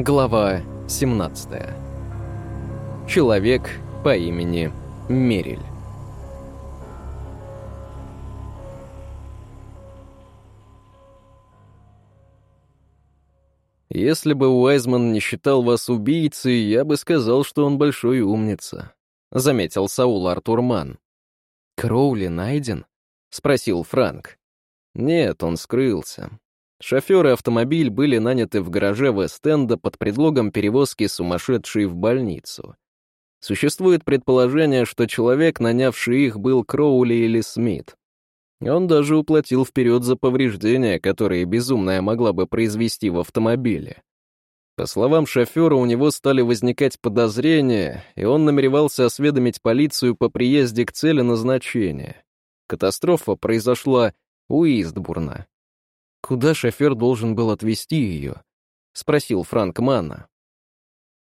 Глава 17. Человек по имени Мериль. Если бы Уайзман не считал вас убийцей, я бы сказал, что он большой умница, заметил Саул Артурман. Кроули найден? спросил Франк. Нет, он скрылся. Шофер и автомобиль были наняты в гараже Вест-Энда под предлогом перевозки сумасшедшей в больницу. Существует предположение, что человек, нанявший их, был Кроули или Смит. Он даже уплатил вперед за повреждения, которые безумная могла бы произвести в автомобиле. По словам шофера, у него стали возникать подозрения, и он намеревался осведомить полицию по приезде к цели назначения. Катастрофа произошла у Истбурна. «Куда шофер должен был отвезти ее?» — спросил Франк Манна.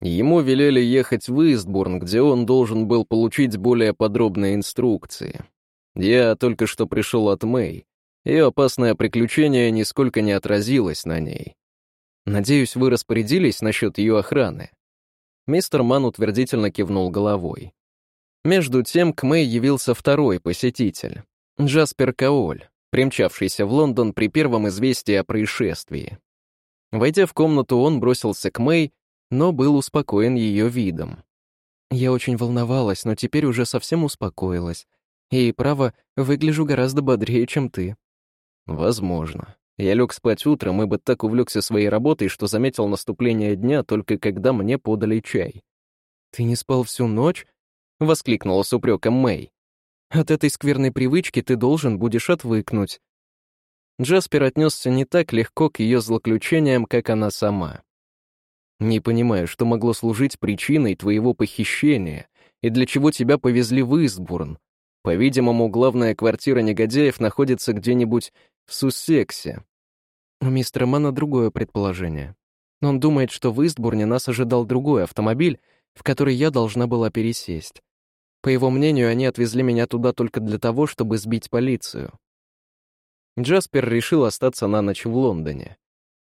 Ему велели ехать в Истбурн, где он должен был получить более подробные инструкции. Я только что пришел от Мэй. Ее опасное приключение нисколько не отразилось на ней. Надеюсь, вы распорядились насчет ее охраны. Мистер Ман утвердительно кивнул головой. Между тем к Мэй явился второй посетитель — Джаспер Каоль, примчавшийся в Лондон при первом известии о происшествии. Войдя в комнату, он бросился к Мэй, но был успокоен ее видом. «Я очень волновалась, но теперь уже совсем успокоилась. И, право, выгляжу гораздо бодрее, чем ты». «Возможно. Я лег спать утром, ибо так увлекся своей работой, что заметил наступление дня только когда мне подали чай». «Ты не спал всю ночь?» — воскликнула с упреком Мэй. От этой скверной привычки ты должен будешь отвыкнуть. Джаспер отнесся не так легко к ее злоключениям, как она сама. Не понимаю, что могло служить причиной твоего похищения и для чего тебя повезли в Истбурн. По-видимому, главная квартира негодяев находится где-нибудь в Суссексе. У мистера Мана другое предположение. Он думает, что в Истбурне нас ожидал другой автомобиль, в который я должна была пересесть. По его мнению, они отвезли меня туда только для того, чтобы сбить полицию. Джаспер решил остаться на ночь в Лондоне.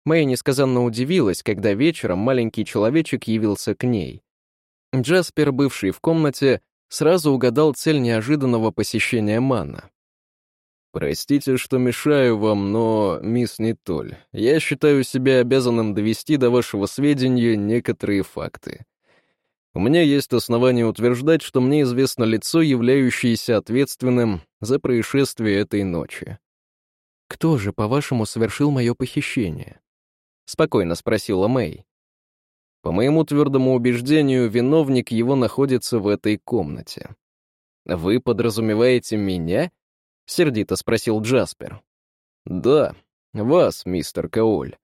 Мэй несказанно удивилась, когда вечером маленький человечек явился к ней. Джаспер, бывший в комнате, сразу угадал цель неожиданного посещения Манна. «Простите, что мешаю вам, но, мисс Нитоль, я считаю себя обязанным довести до вашего сведения некоторые факты. У меня есть основания утверждать, что мне известно лицо, являющееся ответственным за происшествие этой ночи. «Кто же, по-вашему, совершил мое похищение?» — спокойно спросила Мэй. «По моему твердому убеждению, виновник его находится в этой комнате». «Вы подразумеваете меня?» — сердито спросил Джаспер. «Да, вас, мистер Каоль.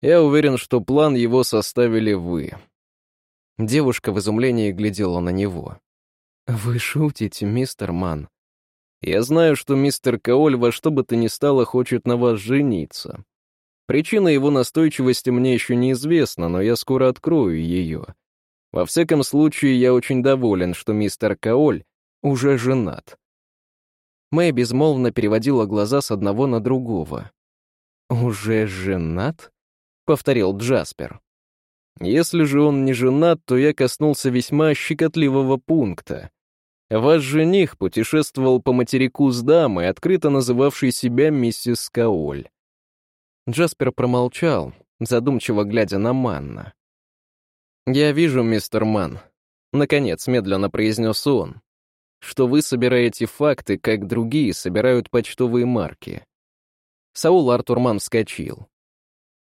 Я уверен, что план его составили вы. Девушка в изумлении глядела на него. «Вы шутите, мистер Ман?» «Я знаю, что мистер Каоль во что бы то ни стало хочет на вас жениться. Причина его настойчивости мне еще неизвестна, но я скоро открою ее. Во всяком случае, я очень доволен, что мистер Каоль уже женат». Мэй безмолвно переводила глаза с одного на другого. «Уже женат?» — повторил Джаспер. Если же он не женат, то я коснулся весьма щекотливого пункта. Ваш жених путешествовал по материку с дамой, открыто называвшей себя миссис Каоль. Джаспер промолчал, задумчиво глядя на Манна. «Я вижу, мистер Ман», — наконец медленно произнес он, «что вы собираете факты, как другие собирают почтовые марки». Саул Артурман вскочил.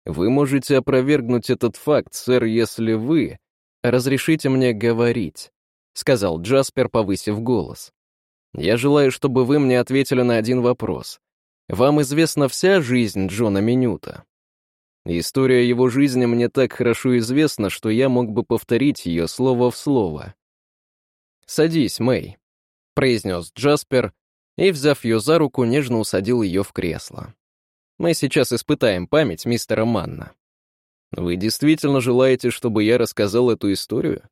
Вы можете опровергнуть этот факт, сэр, если вы разрешите мне говорить, сказал Джаспер, повысив голос. Я желаю, чтобы вы мне ответили на один вопрос. Вам известна вся жизнь Джона Минюта? История его жизни мне так хорошо известна, что я мог бы повторить ее слово в слово. «Садись, Мэй», — произнес Джаспер, и, взяв ее за руку, нежно усадил ее в кресло. Мы сейчас испытаем память мистера Манна. Вы действительно желаете, чтобы я рассказал эту историю?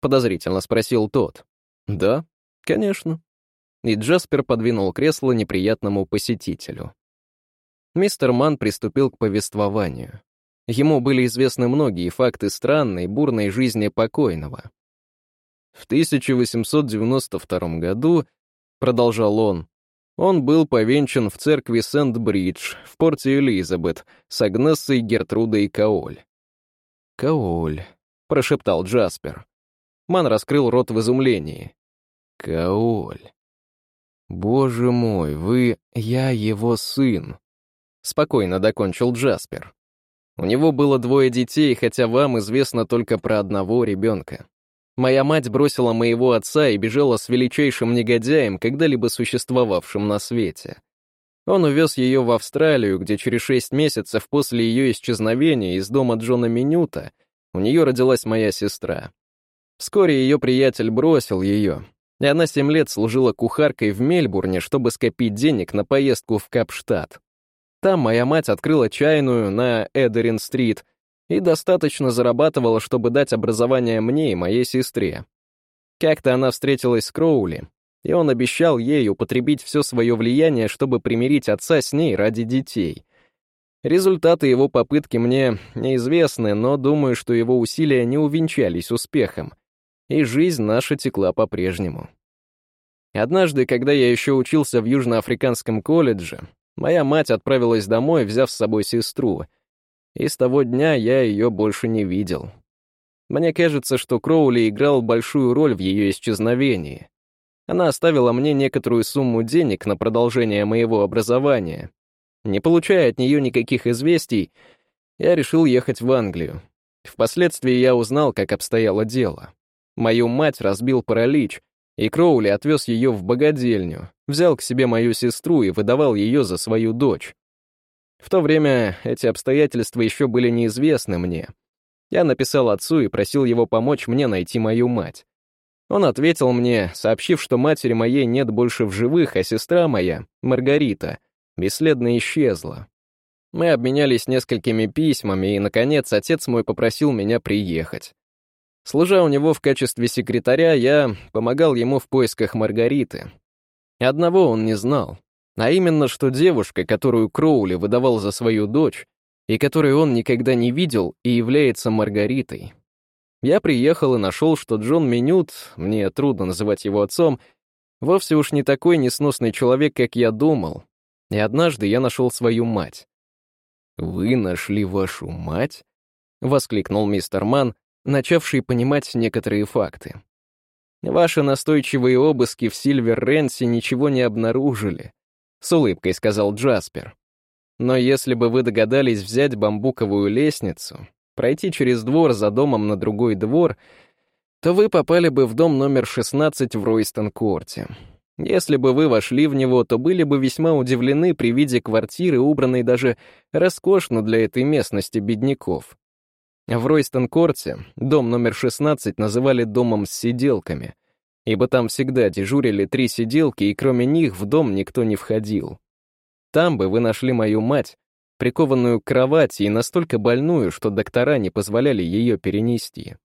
Подозрительно спросил тот. Да, конечно. И Джаспер подвинул кресло неприятному посетителю. Мистер Ман приступил к повествованию. Ему были известны многие факты странной, бурной жизни покойного. В 1892 году, продолжал он, он был повенчан в церкви Сент-Бридж в порте Элизабет с Агнессой Гертрудой Каоль. «Каоль», — прошептал Джаспер. Ман раскрыл рот в изумлении. «Каоль. Боже мой, вы... Я его сын», — спокойно докончил Джаспер. У него было двое детей, хотя вам известно только про одного ребенка. Моя мать бросила моего отца и бежала с величайшим негодяем, когда-либо существовавшим на свете. Он увез ее в Австралию, где через шесть месяцев после ее исчезновения из дома Джона Минюта у нее родилась моя сестра. Вскоре ее приятель бросил ее, и она семь лет служила кухаркой в Мельбурне, чтобы скопить денег на поездку в Капштадт. Там моя мать открыла чайную на Эдерин-стрит — и достаточно зарабатывала, чтобы дать образование мне и моей сестре. Как-то она встретилась с Кроули, и он обещал ей употребить все свое влияние, чтобы примирить отца с ней ради детей. Результаты его попытки мне неизвестны, но думаю, что его усилия не увенчались успехом, и жизнь наша текла по-прежнему. Однажды, когда я еще учился в Южноафриканском колледже, моя мать отправилась домой, взяв с собой сестру — и с того дня я ее больше не видел. Мне кажется, что Кроули играл большую роль в ее исчезновении. Она оставила мне некоторую сумму денег на продолжение моего образования. Не получая от нее никаких известий, я решил ехать в Англию. Впоследствии я узнал, как обстояло дело. Мою мать разбил паралич, и Кроули отвез ее в богадельню, взял к себе мою сестру и выдавал ее за свою дочь. В то время эти обстоятельства еще были неизвестны мне. Я написал отцу и просил его помочь мне найти мою мать. Он ответил мне, сообщив, что матери моей нет больше в живых, а сестра моя, Маргарита, бесследно исчезла. Мы обменялись несколькими письмами, и, наконец, отец мой попросил меня приехать. Служа у него в качестве секретаря, я помогал ему в поисках Маргариты. Одного он не знал. А именно, что девушка, которую Кроули выдавал за свою дочь, и которую он никогда не видел, и является Маргаритой. Я приехал и нашел, что Джон Минют, мне трудно называть его отцом, вовсе уж не такой несносный человек, как я думал. И однажды я нашел свою мать. «Вы нашли вашу мать?» — воскликнул мистер Ман, начавший понимать некоторые факты. «Ваши настойчивые обыски в Сильвер-Ренсе ничего не обнаружили. — с улыбкой сказал Джаспер. «Но если бы вы догадались взять бамбуковую лестницу, пройти через двор за домом на другой двор, то вы попали бы в дом номер 16 в Ройстон-Корте. Если бы вы вошли в него, то были бы весьма удивлены при виде квартиры, убранной даже роскошно для этой местности бедняков. В Ройстон-Корте дом номер 16 называли домом с сиделками — ибо там всегда дежурили три сиделки, и кроме них в дом никто не входил. Там бы вы нашли мою мать, прикованную к кровати и настолько больную, что доктора не позволяли ее перенести.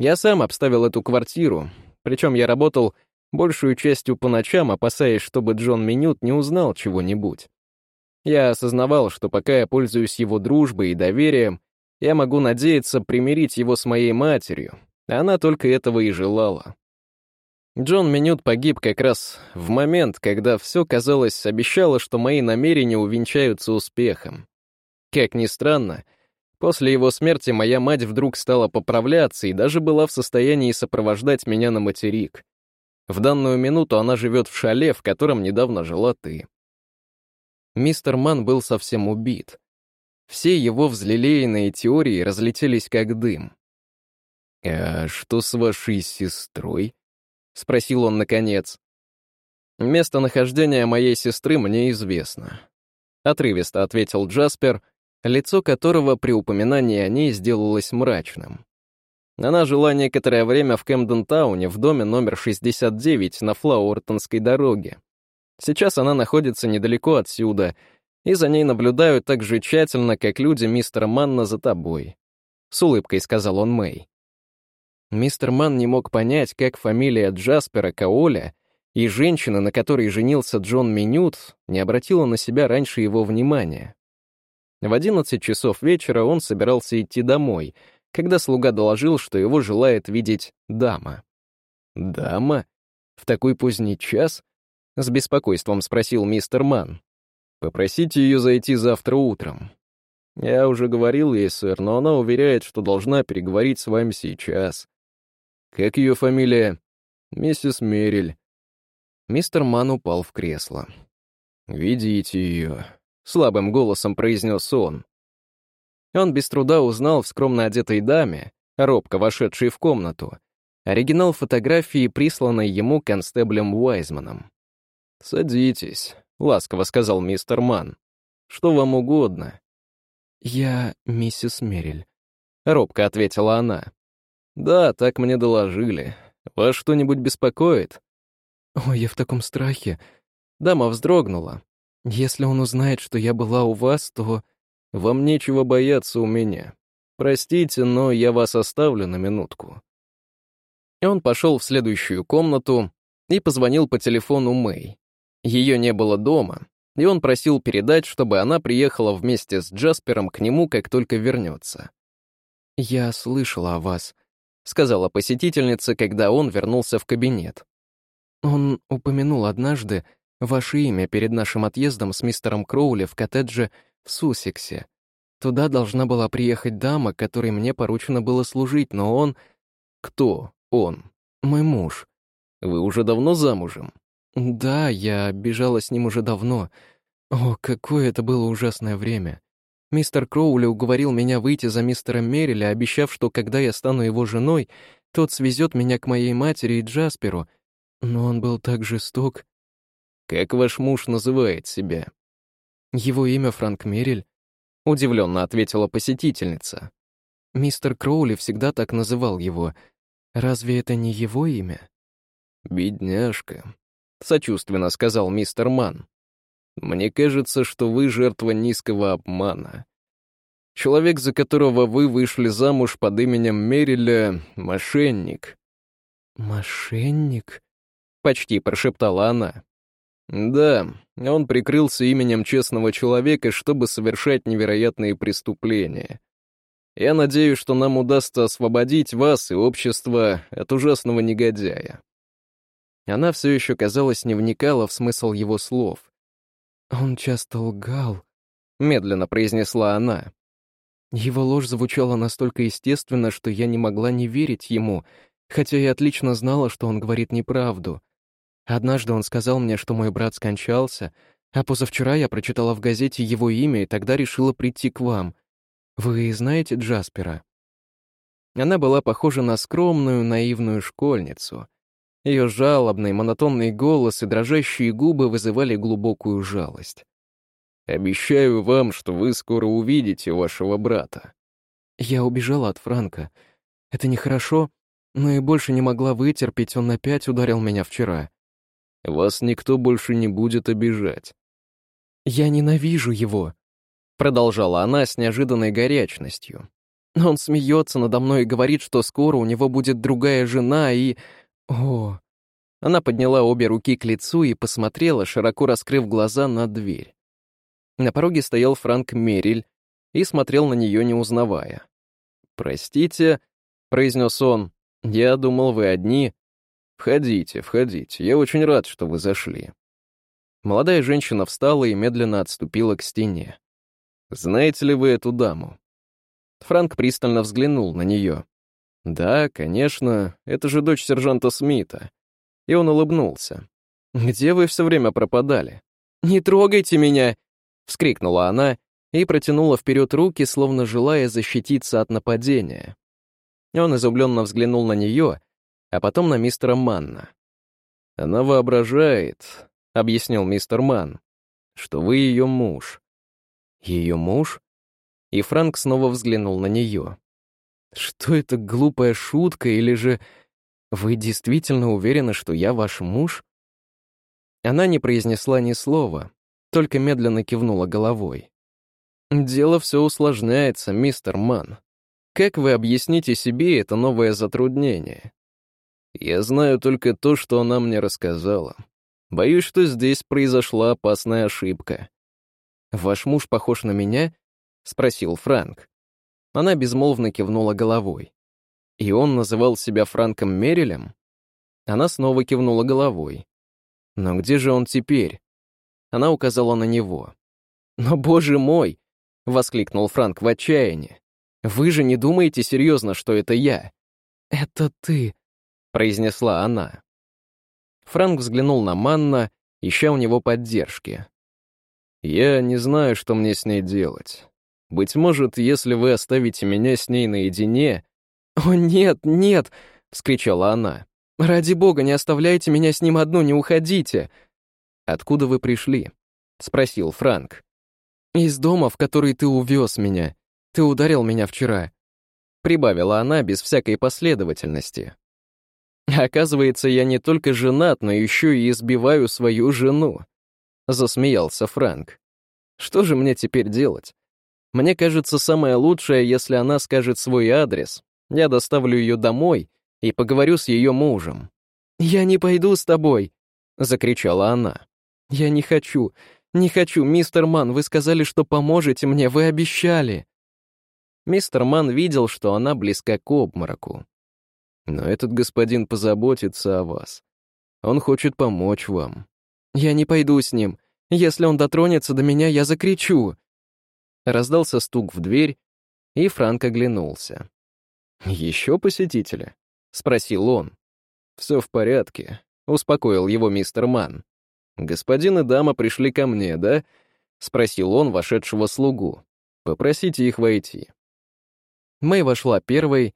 Я сам обставил эту квартиру, причем я работал большую частью по ночам, опасаясь, чтобы Джон Минют не узнал чего-нибудь. Я осознавал, что пока я пользуюсь его дружбой и доверием, я могу надеяться примирить его с моей матерью, а она только этого и желала. Джон Минют погиб как раз в момент, когда все, казалось, обещало, что мои намерения увенчаются успехом. Как ни странно, после его смерти моя мать вдруг стала поправляться и даже была в состоянии сопровождать меня на материк. В данную минуту она живет в шале, в котором недавно жила ты. Мистер Ман был совсем убит. Все его взлелеянные теории разлетелись как дым. «А что с вашей сестрой?» — спросил он наконец. «Местонахождение моей сестры мне известно», — отрывисто ответил Джаспер, лицо которого при упоминании о ней сделалось мрачным. Она жила некоторое время в Кэмден-тауне в доме номер 69 на Флауэртонской дороге. Сейчас она находится недалеко отсюда, и за ней наблюдают так же тщательно, как люди мистера Манна за тобой. С улыбкой сказал он Мэй. Мистер Ман не мог понять, как фамилия Джаспера Каоля и женщина, на которой женился Джон Минют, не обратила на себя раньше его внимания. В одиннадцать часов вечера он собирался идти домой, когда слуга доложил, что его желает видеть дама. «Дама? В такой поздний час?» — с беспокойством спросил мистер Ман. «Попросите ее зайти завтра утром». «Я уже говорил ей, сэр, но она уверяет, что должна переговорить с вами сейчас». «Как ее фамилия?» «Миссис Мериль». Мистер Ман упал в кресло. «Ведите ее», — слабым голосом произнес он. Он без труда узнал в скромно одетой даме, робко вошедшей в комнату, оригинал фотографии, присланной ему констеблем Уайзманом. «Садитесь», — ласково сказал мистер Ман. «Что вам угодно?» «Я миссис Мериль», — робко ответила она. «Да, так мне доложили. Вас что-нибудь беспокоит?» «Ой, я в таком страхе». Дама вздрогнула. «Если он узнает, что я была у вас, то...» «Вам нечего бояться у меня. Простите, но я вас оставлю на минутку». И он пошел в следующую комнату и позвонил по телефону Мэй. Ее не было дома, и он просил передать, чтобы она приехала вместе с Джаспером к нему, как только вернется. «Я слышала о вас», — сказала посетительница, когда он вернулся в кабинет. «Он упомянул однажды ваше имя перед нашим отъездом с мистером Кроули в коттедже в Сусексе. Туда должна была приехать дама, которой мне поручено было служить, но он... Кто он? Мой муж. Вы уже давно замужем? Да, я бежала с ним уже давно. О, какое это было ужасное время. Мистер Кроули уговорил меня выйти за мистера Мерриля, обещав, что когда я стану его женой, тот свезет меня к моей матери и Джасперу. Но он был так жесток. Как ваш муж называет себя? Его имя Франк Мерриль, удивленно ответила посетительница. Мистер Кроули всегда так называл его. Разве это не его имя? Бедняжка, сочувственно сказал мистер Ман. Мне кажется, что вы жертва низкого обмана. Человек, за которого вы вышли замуж под именем Мериля, — мошенник. «Мошенник?» — почти прошептала она. Да, он прикрылся именем честного человека, чтобы совершать невероятные преступления. Я надеюсь, что нам удастся освободить вас и общество от ужасного негодяя. Она все еще, казалось, не вникала в смысл его слов. «Он часто лгал», — медленно произнесла она. Его ложь звучала настолько естественно, что я не могла не верить ему, хотя я отлично знала, что он говорит неправду. Однажды он сказал мне, что мой брат скончался, а позавчера я прочитала в газете его имя и тогда решила прийти к вам. Вы знаете Джаспера?» Она была похожа на скромную, наивную школьницу. Ее жалобный, монотонный голос и дрожащие губы вызывали глубокую жалость. «Обещаю вам, что вы скоро увидите вашего брата». Я убежала от Франка. Это нехорошо, но и больше не могла вытерпеть, он опять ударил меня вчера. Вас никто больше не будет обижать. «Я ненавижу его», — продолжала она с неожиданной горячностью. Он смеется надо мной и говорит, что скоро у него будет другая жена и... О... Она подняла обе руки к лицу и посмотрела, широко раскрыв глаза на дверь. На пороге стоял Франк Мериль и смотрел на нее, не узнавая. «Простите», — произнес он, — «я думал, вы одни, «Входите, входите. Я очень рад, что вы зашли». Молодая женщина встала и медленно отступила к стене. «Знаете ли вы эту даму?» Франк пристально взглянул на нее. «Да, конечно, это же дочь сержанта Смита». И он улыбнулся. «Где вы все время пропадали?» «Не трогайте меня!» — вскрикнула она и протянула вперед руки, словно желая защититься от нападения. Он изумленно взглянул на нее, а потом на мистера Манна. «Она воображает», — объяснил мистер Ман, — «что вы ее муж». «Ее муж?» И Франк снова взглянул на нее. «Что это, глупая шутка, или же вы действительно уверены, что я ваш муж?» Она не произнесла ни слова, только медленно кивнула головой. «Дело все усложняется, мистер Ман. Как вы объясните себе это новое затруднение? Я знаю только то, что она мне рассказала. Боюсь, что здесь произошла опасная ошибка. Ваш муж похож на меня? спросил Франк. Она безмолвно кивнула головой. И он называл себя Франком Мерилем? Она снова кивнула головой. Но где же он теперь? Она указала на него. «Но, боже мой!» — воскликнул Франк в отчаянии. «Вы же не думаете серьезно, что это я?» «Это ты», — произнесла она. Франк взглянул на Манна, ища у него поддержки. «Я не знаю, что мне с ней делать. Быть может, если вы оставите меня с ней наедине...» «О, нет, нет!» — вскричала она. «Ради бога, не оставляйте меня с ним одну, не уходите!» «Откуда вы пришли?» — спросил Франк. «Из дома, в который ты увез меня. Ты ударил меня вчера», — прибавила она без всякой последовательности. Оказывается, я не только женат, но еще и избиваю свою жену. Засмеялся Франк. Что же мне теперь делать? Мне кажется, самое лучшее, если она скажет свой адрес. Я доставлю ее домой и поговорю с ее мужем. «Я не пойду с тобой!» — закричала она. «Я не хочу, не хочу, мистер Ман, вы сказали, что поможете мне, вы обещали!» Мистер Ман видел, что она близка к обмороку. Но этот господин позаботится о вас. Он хочет помочь вам. Я не пойду с ним. Если он дотронется до меня, я закричу. Раздался стук в дверь, и Франк оглянулся. «Еще посетители?» — спросил он. «Все в порядке», — успокоил его мистер Ман. «Господин и дама пришли ко мне, да?» — спросил он вошедшего слугу. «Попросите их войти». Мэй вошла первой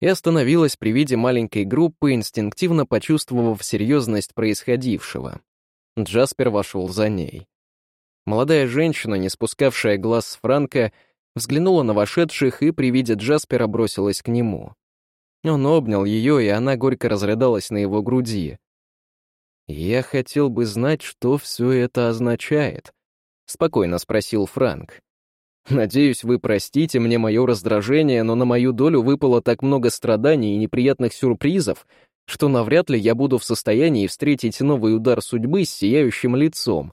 и остановилась при виде маленькой группы, инстинктивно почувствовав серьезность происходившего. Джаспер вошел за ней. Молодая женщина, не спускавшая глаз с Франка, взглянула на вошедших и при виде Джаспера бросилась к нему. Он обнял ее, и она горько разрыдалась на его груди. «Я хотел бы знать, что все это означает», — спокойно спросил Франк. Надеюсь, вы простите мне мое раздражение, но на мою долю выпало так много страданий и неприятных сюрпризов, что навряд ли я буду в состоянии встретить новый удар судьбы с сияющим лицом.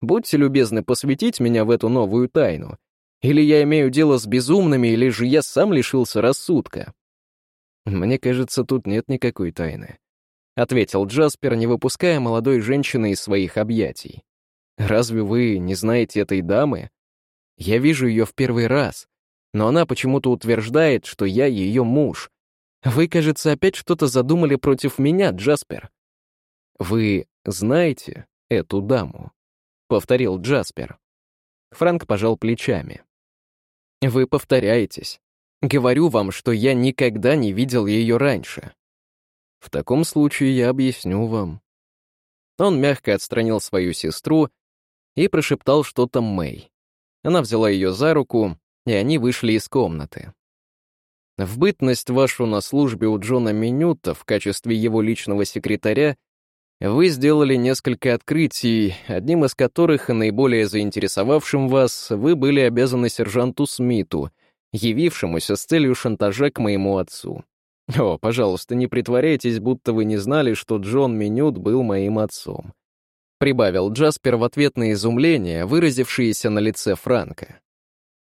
Будьте любезны посвятить меня в эту новую тайну. Или я имею дело с безумными, или же я сам лишился рассудка. Мне кажется, тут нет никакой тайны, — ответил Джаспер, не выпуская молодой женщины из своих объятий. «Разве вы не знаете этой дамы?» Я вижу ее в первый раз, но она почему-то утверждает, что я ее муж. Вы, кажется, опять что-то задумали против меня, Джаспер. Вы знаете эту даму? Повторил Джаспер. Франк пожал плечами. Вы повторяетесь. Говорю вам, что я никогда не видел ее раньше. В таком случае я объясню вам. Он мягко отстранил свою сестру и прошептал что-то Мэй. Она взяла ее за руку, и они вышли из комнаты. В бытность вашу на службе у Джона Минюта в качестве его личного секретаря вы сделали несколько открытий, одним из которых наиболее заинтересовавшим вас вы были обязаны сержанту Смиту, явившемуся с целью шантажа к моему отцу. О, пожалуйста, не притворяйтесь, будто вы не знали, что Джон Минют был моим отцом. — прибавил Джаспер в ответ на изумление, выразившееся на лице Франка.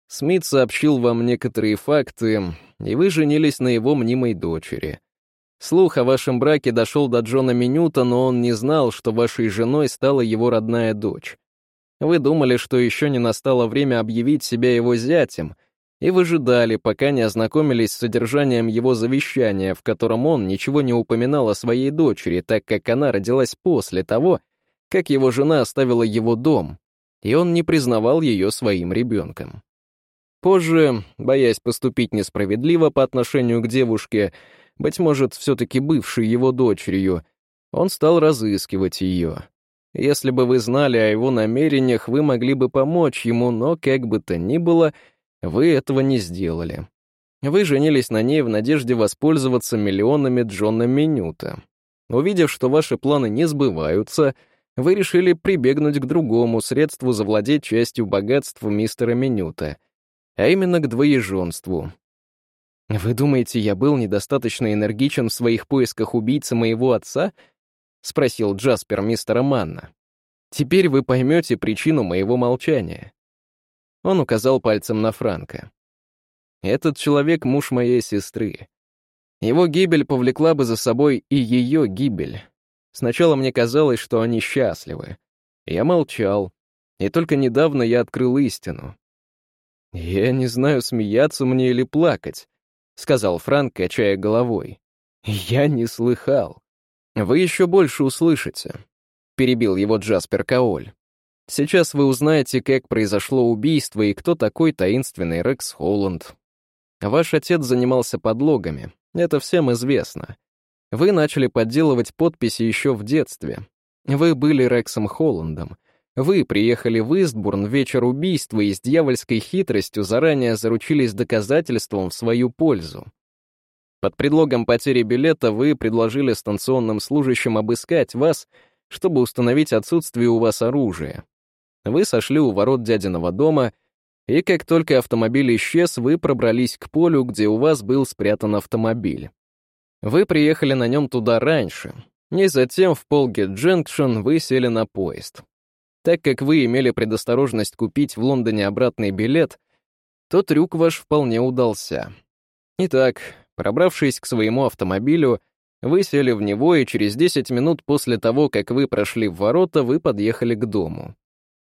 «Смит сообщил вам некоторые факты, и вы женились на его мнимой дочери. Слух о вашем браке дошел до Джона Минюта, но он не знал, что вашей женой стала его родная дочь. Вы думали, что еще не настало время объявить себя его зятем, и выжидали, пока не ознакомились с содержанием его завещания, в котором он ничего не упоминал о своей дочери, так как она родилась после того, как его жена оставила его дом, и он не признавал ее своим ребенком. Позже, боясь поступить несправедливо по отношению к девушке, быть может, все-таки бывшей его дочерью, он стал разыскивать ее. Если бы вы знали о его намерениях, вы могли бы помочь ему, но, как бы то ни было, вы этого не сделали. Вы женились на ней в надежде воспользоваться миллионами Джона Минюта. Увидев, что ваши планы не сбываются — вы решили прибегнуть к другому средству завладеть частью богатства мистера Минюта, а именно к двоеженству. «Вы думаете, я был недостаточно энергичен в своих поисках убийцы моего отца?» — спросил Джаспер мистера Манна. «Теперь вы поймете причину моего молчания». Он указал пальцем на Франка. «Этот человек — муж моей сестры. Его гибель повлекла бы за собой и ее гибель. Сначала мне казалось, что они счастливы. Я молчал, и только недавно я открыл истину. «Я не знаю, смеяться мне или плакать», — сказал Франк, качая головой. «Я не слыхал. Вы еще больше услышите», — перебил его Джаспер Каоль. «Сейчас вы узнаете, как произошло убийство и кто такой таинственный Рекс Холланд. Ваш отец занимался подлогами, это всем известно. Вы начали подделывать подписи еще в детстве. Вы были Рексом Холландом. Вы приехали в Истбурн в вечер убийства и с дьявольской хитростью заранее заручились доказательством в свою пользу. Под предлогом потери билета вы предложили станционным служащим обыскать вас, чтобы установить отсутствие у вас оружия. Вы сошли у ворот дядиного дома, и как только автомобиль исчез, вы пробрались к полю, где у вас был спрятан автомобиль. Вы приехали на нем туда раньше, и затем в Полгет Дженкшн вы сели на поезд. Так как вы имели предосторожность купить в Лондоне обратный билет, то трюк ваш вполне удался. Итак, пробравшись к своему автомобилю, вы сели в него, и через 10 минут после того, как вы прошли в ворота, вы подъехали к дому.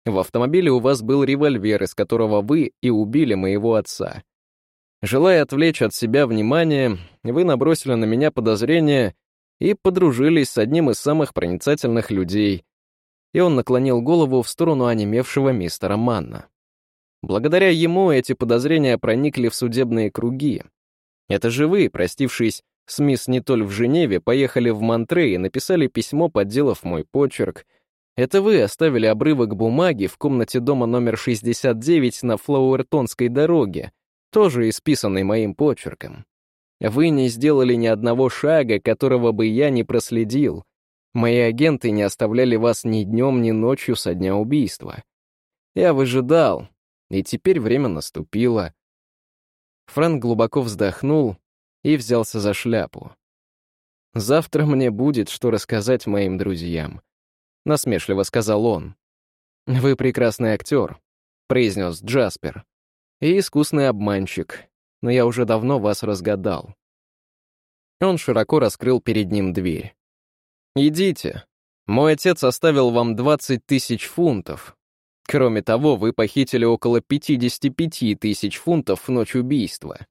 В автомобиле у вас был револьвер, из которого вы и убили моего отца. Желая отвлечь от себя внимание, вы набросили на меня подозрения и подружились с одним из самых проницательных людей. И он наклонил голову в сторону онемевшего мистера Манна. Благодаря ему эти подозрения проникли в судебные круги. Это же вы, простившись с мисс Нитоль в Женеве, поехали в Монтре и написали письмо, подделав мой почерк — это вы оставили обрывок бумаги в комнате дома номер 69 на Флауэртонской дороге, тоже исписанный моим почерком. Вы не сделали ни одного шага, которого бы я не проследил. Мои агенты не оставляли вас ни днем, ни ночью со дня убийства. Я выжидал, и теперь время наступило. Франк глубоко вздохнул и взялся за шляпу. Завтра мне будет, что рассказать моим друзьям. — насмешливо сказал он. «Вы прекрасный актер», — произнес Джаспер. «И искусный обманщик, но я уже давно вас разгадал». Он широко раскрыл перед ним дверь. «Идите. Мой отец оставил вам 20 тысяч фунтов. Кроме того, вы похитили около 55 тысяч фунтов в ночь убийства.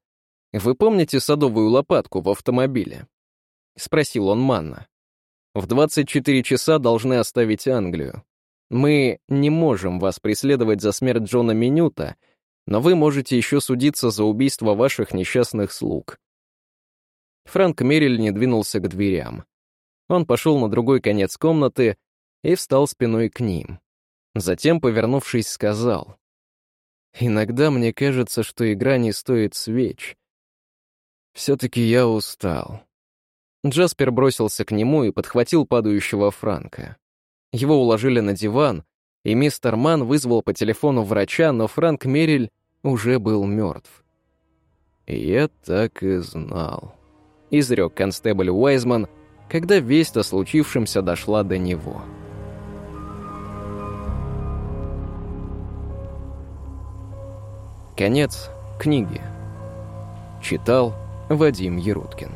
Вы помните садовую лопатку в автомобиле?» — спросил он Манна. В 24 часа должны оставить Англию. Мы не можем вас преследовать за смерть Джона Минюта, но вы можете еще судиться за убийство ваших несчастных слуг». Франк Мериль не двинулся к дверям. Он пошел на другой конец комнаты и встал спиной к ним. Затем, повернувшись, сказал, «Иногда мне кажется, что игра не стоит свеч. Все-таки я устал. Джаспер бросился к нему и подхватил падающего Франка. Его уложили на диван, и мистер Ман вызвал по телефону врача, но Франк Мериль уже был мертв. «Я так и знал», — изрек констебль Уайзман, когда весть о случившемся дошла до него. Конец книги. Читал Вадим Еруткин.